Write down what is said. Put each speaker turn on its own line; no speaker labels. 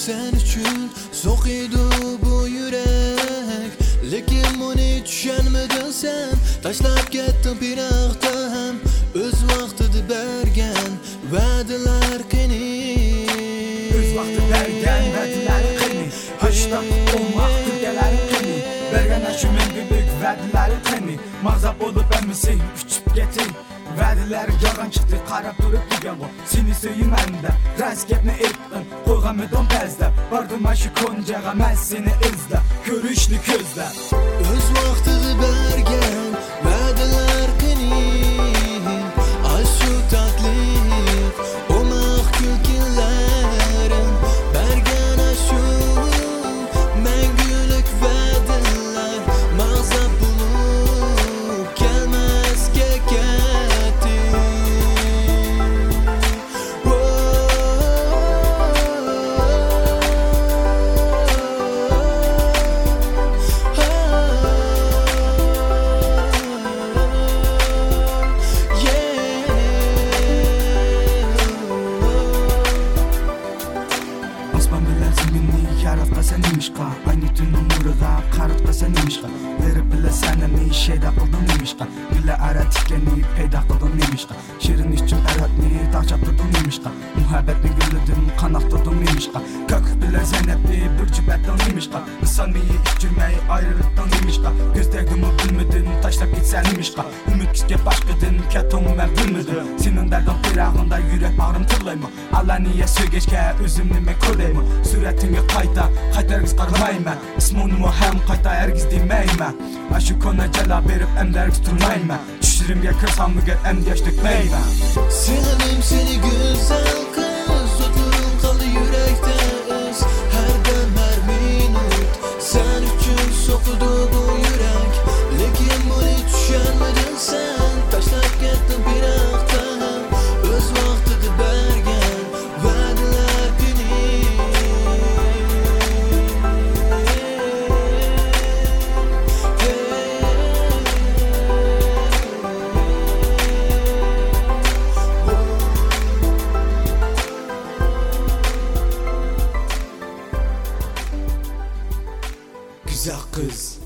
sən üçün sox idi bu yürək Lekin bunu düşənmədin sən Taşlab getdin bir axta həm Öz vaxtıdır bərgən Vədilər qini.
Öz vaxtı bərgən vədilər qini. Haçda olmaq gülgələri qini. Bərgən əşimin büyük vədləri qini. Mazab olub əmisi uçub getir Vədilər yalan çıxdı, qarab durub digən o Seni söyüm məndə, rəz gəbni etdim Qoyğam edon bəzdə, bardım aşı koncağa Mən seni izlə, görüşlü közlə
Öz vaktidir bergen
Osman bilen zimini yaratqa sen imişqa Aynı tün umurğa qarıtqa sen imişqa Verib bilə sənəni şeydə qıldın imişqa Bilə ərə tikəni peyda qıldın imişqa Şirin üçün ərətni dağ çapdırdın imişqa Muhabbətni güllüdün qanaqdırdın imişqa Kök bilə zənəbni bir cübətdən imişqa Sanmiyi içirməyi ayrılıqdan imişqa Göz dəqdimi bilmidin taşlap gitsən imişqa Ümid kiske başqıdın kətum mən bilmidim Senin dərdin firağında yürək bağrım tırlayma. Allah niyə sögeçkə özümni mən körəymi Sürətinə qayta, qaytar qız qarmayma İsmunumu həm qayta ərgiz deməymə Aşı kona cəla əmdər tutulmayma Düşürümgə kırsamlıqə əm yaş dökməymə
Sevdim seni güzel kız Zarqueuse.